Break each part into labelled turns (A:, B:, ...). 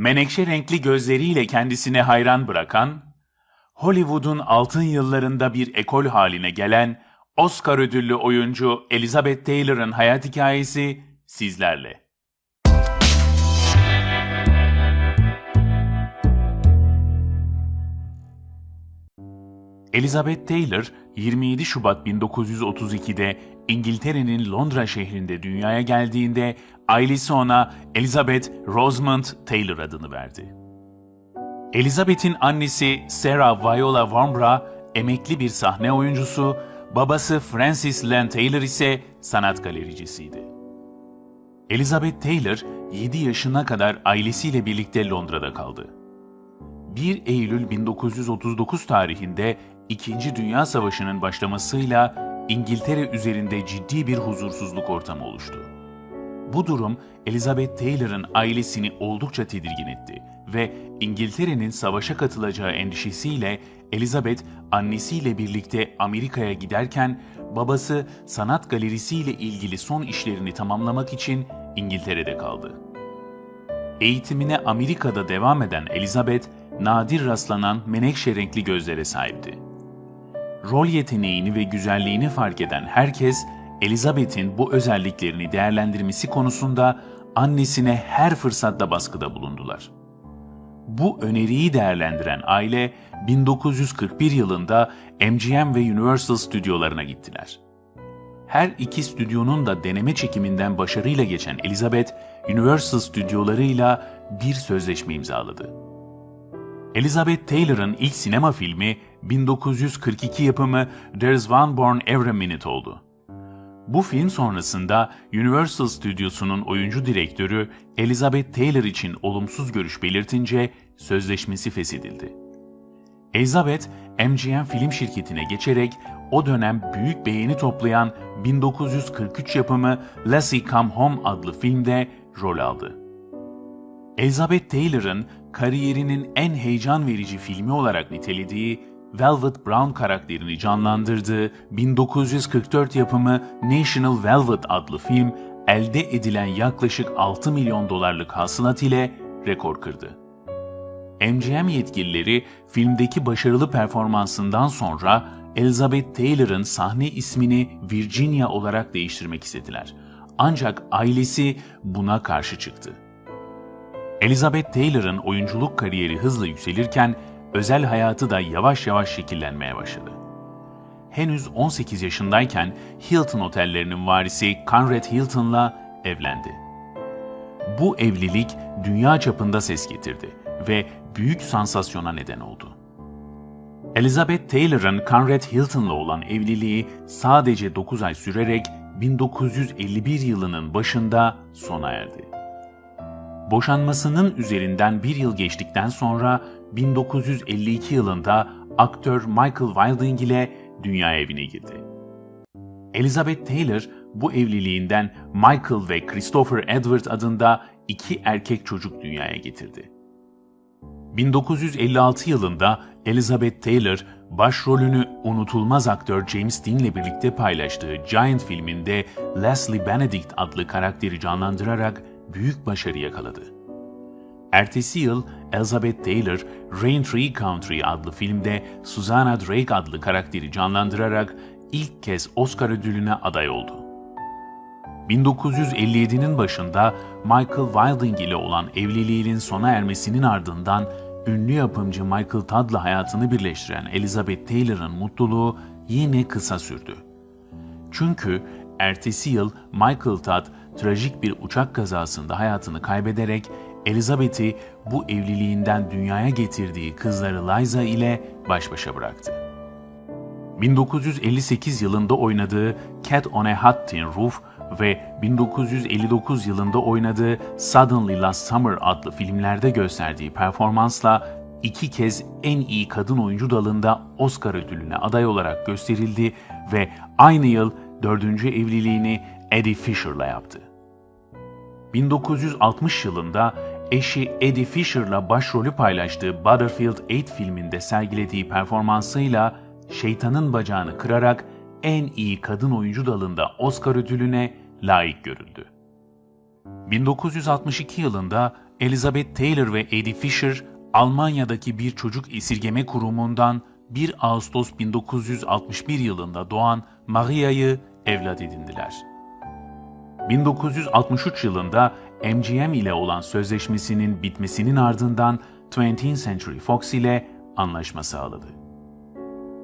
A: menekşe renkli gözleriyle kendisine hayran bırakan, Hollywood'un altın yıllarında bir ekol haline gelen Oscar ödüllü oyuncu Elizabeth Taylor'ın hayat hikayesi sizlerle. Elizabeth Taylor 27 Şubat 1932'de İngiltere'nin Londra şehrinde dünyaya geldiğinde ailesi ona Elizabeth Rosamond Taylor adını verdi. Elizabeth'in annesi Sarah Viola Warmborough emekli bir sahne oyuncusu, babası Francis Len Taylor ise sanat galericisiydi. Elizabeth Taylor 7 yaşına kadar ailesiyle birlikte Londra'da kaldı. 1 Eylül 1939 tarihinde İkinci Dünya Savaşı'nın başlamasıyla İngiltere üzerinde ciddi bir huzursuzluk ortamı oluştu. Bu durum Elizabeth Taylor'ın ailesini oldukça tedirgin etti ve İngiltere'nin savaşa katılacağı endişesiyle Elizabeth annesiyle birlikte Amerika'ya giderken babası sanat galerisiyle ilgili son işlerini tamamlamak için İngiltere'de kaldı. Eğitimine Amerika'da devam eden Elizabeth, nadir rastlanan menekşe renkli gözlere sahipti. Rol yeteneğini ve güzelliğini fark eden herkes, Elizabeth'in bu özelliklerini değerlendirmesi konusunda annesine her fırsatta baskıda bulundular. Bu öneriyi değerlendiren aile 1941 yılında MGM ve Universal stüdyolarına gittiler. Her iki stüdyonun da deneme çekiminden başarıyla geçen Elizabeth, Universal stüdyolarıyla bir sözleşme imzaladı. Elizabeth Taylor'ın ilk sinema filmi 1942 yapımı There's One Born Every Minute oldu. Bu film sonrasında Universal Stüdyosu'nun oyuncu direktörü Elizabeth Taylor için olumsuz görüş belirtince sözleşmesi feshedildi. Elizabeth, MGM film şirketine geçerek o dönem büyük beğeni toplayan 1943 yapımı Lassie Come Home adlı filmde rol aldı. Elizabeth Taylor'ın kariyerinin en heyecan verici filmi olarak nitelediği Velvet Brown karakterini canlandırdığı 1944 yapımı National Velvet adlı film elde edilen yaklaşık 6 milyon dolarlık hasılat ile rekor kırdı. MGM yetkilileri filmdeki başarılı performansından sonra Elizabeth Taylor'ın sahne ismini Virginia olarak değiştirmek istediler. Ancak ailesi buna karşı çıktı. Elizabeth Taylor'ın oyunculuk kariyeri hızla yükselirken özel hayatı da yavaş yavaş şekillenmeye başladı. Henüz 18 yaşındayken Hilton otellerinin varisi Conrad Hilton'la evlendi. Bu evlilik dünya çapında ses getirdi ve büyük sansasyona neden oldu. Elizabeth Taylor'ın Conrad Hilton'la olan evliliği sadece 9 ay sürerek 1951 yılının başında sona erdi. Boşanmasının üzerinden bir yıl geçtikten sonra 1952 yılında aktör Michael Wilding ile dünya evine girdi. Elizabeth Taylor bu evliliğinden Michael ve Christopher Edward adında iki erkek çocuk dünyaya getirdi. 1956 yılında Elizabeth Taylor başrolünü unutulmaz aktör James Dean ile birlikte paylaştığı Giant filminde Leslie Benedict adlı karakteri canlandırarak büyük başarı yakaladı. Ertesi yıl Elizabeth Taylor, Rain Tree Country adlı filmde Susanna Drake adlı karakteri canlandırarak ilk kez Oscar ödülüne aday oldu. 1957'nin başında Michael Wilding ile olan evliliğinin sona ermesinin ardından ünlü yapımcı Michael Todd'la hayatını birleştiren Elizabeth Taylor'ın mutluluğu yine kısa sürdü. Çünkü ertesi yıl Michael Todd trajik bir uçak kazasında hayatını kaybederek Elizabeth'i bu evliliğinden dünyaya getirdiği kızları Liza ile baş başa bıraktı. 1958 yılında oynadığı Cat on a Hot Tin Roof ve 1959 yılında oynadığı Suddenly Last Summer adlı filmlerde gösterdiği performansla iki kez en iyi kadın oyuncu dalında Oscar ödülüne aday olarak gösterildi ve aynı yıl dördüncü evliliğini Eddie Fisher'la yaptı. 1960 yılında eşi Eddie Fisher'la başrolü paylaştığı Butterfield 8 filminde sergilediği performansıyla şeytanın bacağını kırarak en iyi kadın oyuncu dalında Oscar ödülüne layık görüldü. 1962 yılında Elizabeth Taylor ve Eddie Fisher, Almanya'daki bir çocuk esirgeme kurumundan 1 Ağustos 1961 yılında doğan Maria'yı evlat edindiler. 1963 yılında MGM ile olan sözleşmesinin bitmesinin ardından 20th Century Fox ile anlaşma sağladı.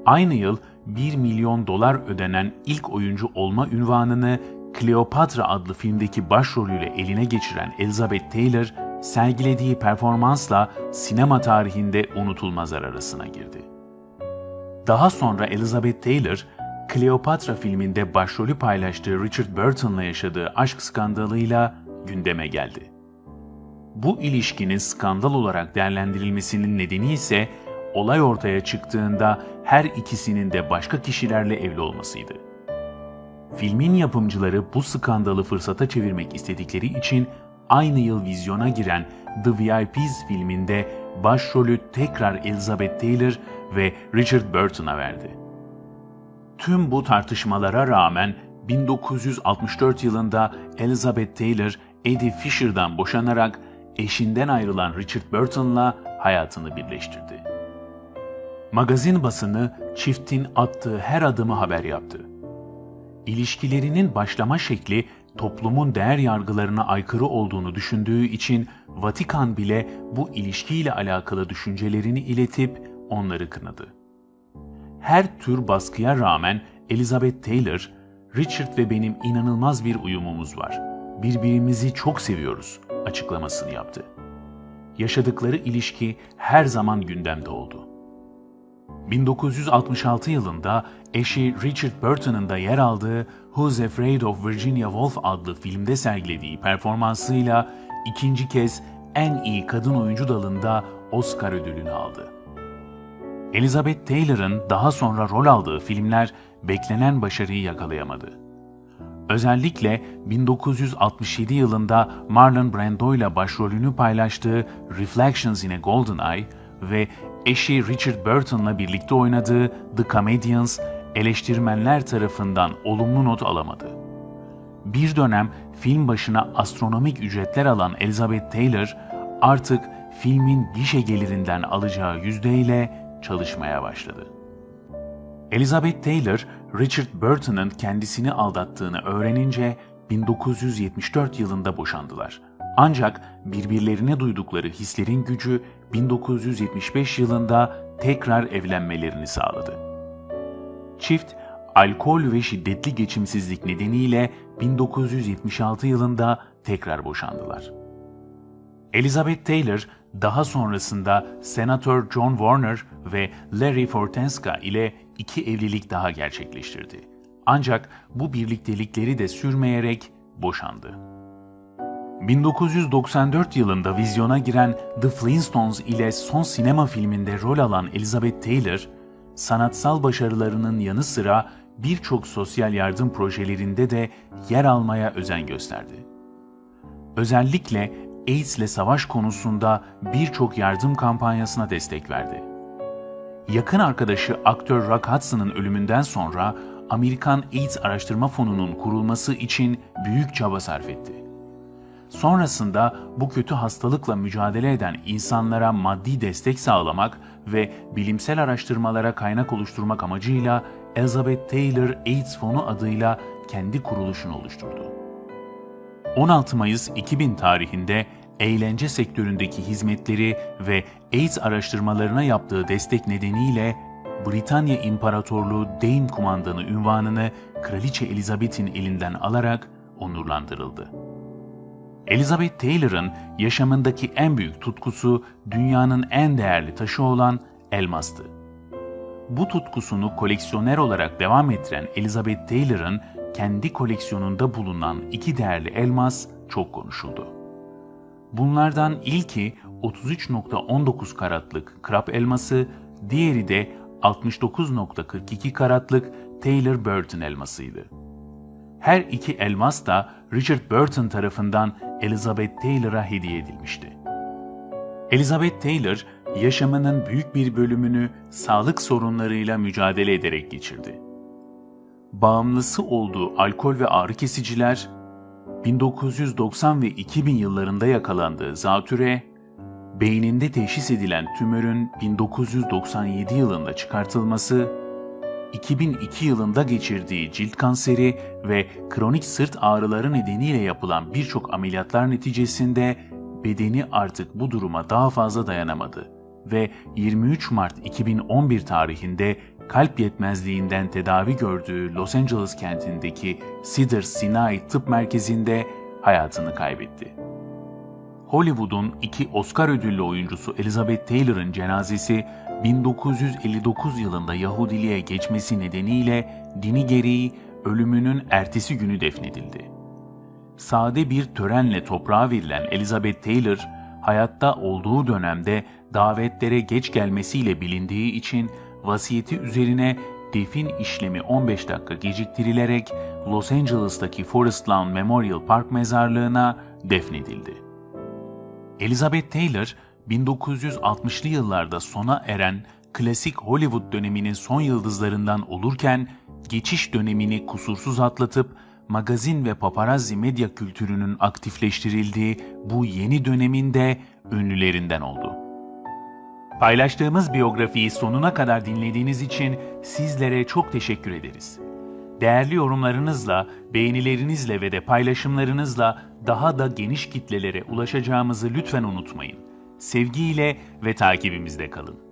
A: Aynı yıl 1 milyon dolar ödenen ilk oyuncu olma ünvanını Cleopatra adlı filmdeki başrolüyle eline geçiren Elizabeth Taylor, sergilediği performansla sinema tarihinde unutulmazlar arasına girdi. Daha sonra Elizabeth Taylor, Cleopatra filminde başrolü paylaştığı Richard Burton'la yaşadığı aşk skandalıyla gündeme geldi. Bu ilişkinin skandal olarak değerlendirilmesinin nedeni ise olay ortaya çıktığında her ikisinin de başka kişilerle evli olmasıydı. Filmin yapımcıları bu skandalı fırsata çevirmek istedikleri için aynı yıl vizyona giren The VIPs filminde başrolü tekrar Elizabeth Taylor ve Richard Burton'a verdi. Tüm bu tartışmalara rağmen 1964 yılında Elizabeth Taylor, Eddie Fisher'dan boşanarak eşinden ayrılan Richard Burton'la hayatını birleştirdi. Magazin basını çiftin attığı her adımı haber yaptı. İlişkilerinin başlama şekli toplumun değer yargılarına aykırı olduğunu düşündüğü için Vatikan bile bu ilişkiyle alakalı düşüncelerini iletip onları kınadı. Her tür baskıya rağmen Elizabeth Taylor, Richard ve benim inanılmaz bir uyumumuz var. Birbirimizi çok seviyoruz açıklamasını yaptı. Yaşadıkları ilişki her zaman gündemde oldu. 1966 yılında eşi Richard Burton'ın da yer aldığı Who's Afraid of Virginia Woolf adlı filmde sergilediği performansıyla ikinci kez en iyi kadın oyuncu dalında Oscar ödülünü aldı. Elizabeth Taylor'ın daha sonra rol aldığı filmler beklenen başarıyı yakalayamadı. Özellikle 1967 yılında Marlon Brando ile başrolünü paylaştığı Reflections in a Golden Eye ve eşi Richard Burton'la birlikte oynadığı The Comedians eleştirmenler tarafından olumlu not alamadı. Bir dönem film başına astronomik ücretler alan Elizabeth Taylor artık filmin gişe gelirinden alacağı yüzdeyle çalışmaya başladı. Elizabeth Taylor, Richard Burton'ın kendisini aldattığını öğrenince 1974 yılında boşandılar. Ancak birbirlerine duydukları hislerin gücü 1975 yılında tekrar evlenmelerini sağladı. Çift, alkol ve şiddetli geçimsizlik nedeniyle 1976 yılında tekrar boşandılar. Elizabeth Taylor daha sonrasında Senatör John Warner ve Larry Fortenska ile iki evlilik daha gerçekleştirdi. Ancak bu birliktelikleri de sürmeyerek boşandı. 1994 yılında vizyona giren The Flintstones ile son sinema filminde rol alan Elizabeth Taylor, sanatsal başarılarının yanı sıra birçok sosyal yardım projelerinde de yer almaya özen gösterdi. Özellikle AIDS ile savaş konusunda birçok yardım kampanyasına destek verdi. Yakın arkadaşı aktör Rock Hudson'ın ölümünden sonra Amerikan AIDS Araştırma Fonu'nun kurulması için büyük çaba sarf etti. Sonrasında bu kötü hastalıkla mücadele eden insanlara maddi destek sağlamak ve bilimsel araştırmalara kaynak oluşturmak amacıyla Elizabeth Taylor AIDS Fonu adıyla kendi kuruluşunu oluşturdu. 16 Mayıs 2000 tarihinde eğlence sektöründeki hizmetleri ve AIDS araştırmalarına yaptığı destek nedeniyle Britanya İmparatorluğu Dame Kumandanı ünvanını Kraliçe Elizabeth'in elinden alarak onurlandırıldı. Elizabeth Taylor'ın yaşamındaki en büyük tutkusu dünyanın en değerli taşı olan elmastı. Bu tutkusunu koleksiyoner olarak devam ettiren Elizabeth Taylor'ın kendi koleksiyonunda bulunan iki değerli elmas çok konuşuldu. Bunlardan ilki 33.19 karatlık krap elması, diğeri de 69.42 karatlık Taylor Burton elmasıydı. Her iki elmas da Richard Burton tarafından Elizabeth Taylor'a hediye edilmişti. Elizabeth Taylor, yaşamının büyük bir bölümünü sağlık sorunlarıyla mücadele ederek geçirdi. Bağımlısı olduğu alkol ve ağrı kesiciler, 1990 ve 2000 yıllarında yakalandığı zatüre, beyninde teşhis edilen tümörün 1997 yılında çıkartılması, 2002 yılında geçirdiği cilt kanseri ve kronik sırt ağrıları nedeniyle yapılan birçok ameliyatlar neticesinde bedeni artık bu duruma daha fazla dayanamadı ve 23 Mart 2011 tarihinde kalp yetmezliğinden tedavi gördüğü Los Angeles kentindeki Cedars-Sinai Tıp Merkezi'nde hayatını kaybetti. Hollywood'un iki Oscar ödüllü oyuncusu Elizabeth Taylor'ın cenazesi 1959 yılında Yahudiliğe geçmesi nedeniyle dini gereği ölümünün ertesi günü defnedildi. Sade bir törenle toprağa verilen Elizabeth Taylor, hayatta olduğu dönemde davetlere geç gelmesiyle bilindiği için vasiyeti üzerine defin işlemi 15 dakika geciktirilerek Los Angeles'taki Forest Lawn Memorial Park mezarlığına defnedildi. Elizabeth Taylor, 1960'lı yıllarda sona eren klasik Hollywood döneminin son yıldızlarından olurken, geçiş dönemini kusursuz atlatıp magazin ve paparazzi medya kültürünün aktifleştirildiği bu yeni döneminde ünlülerinden oldu. Paylaştığımız biyografiyi sonuna kadar dinlediğiniz için sizlere çok teşekkür ederiz. Değerli yorumlarınızla, beğenilerinizle ve de paylaşımlarınızla daha da geniş kitlelere ulaşacağımızı lütfen unutmayın. Sevgiyle ve takibimizde kalın.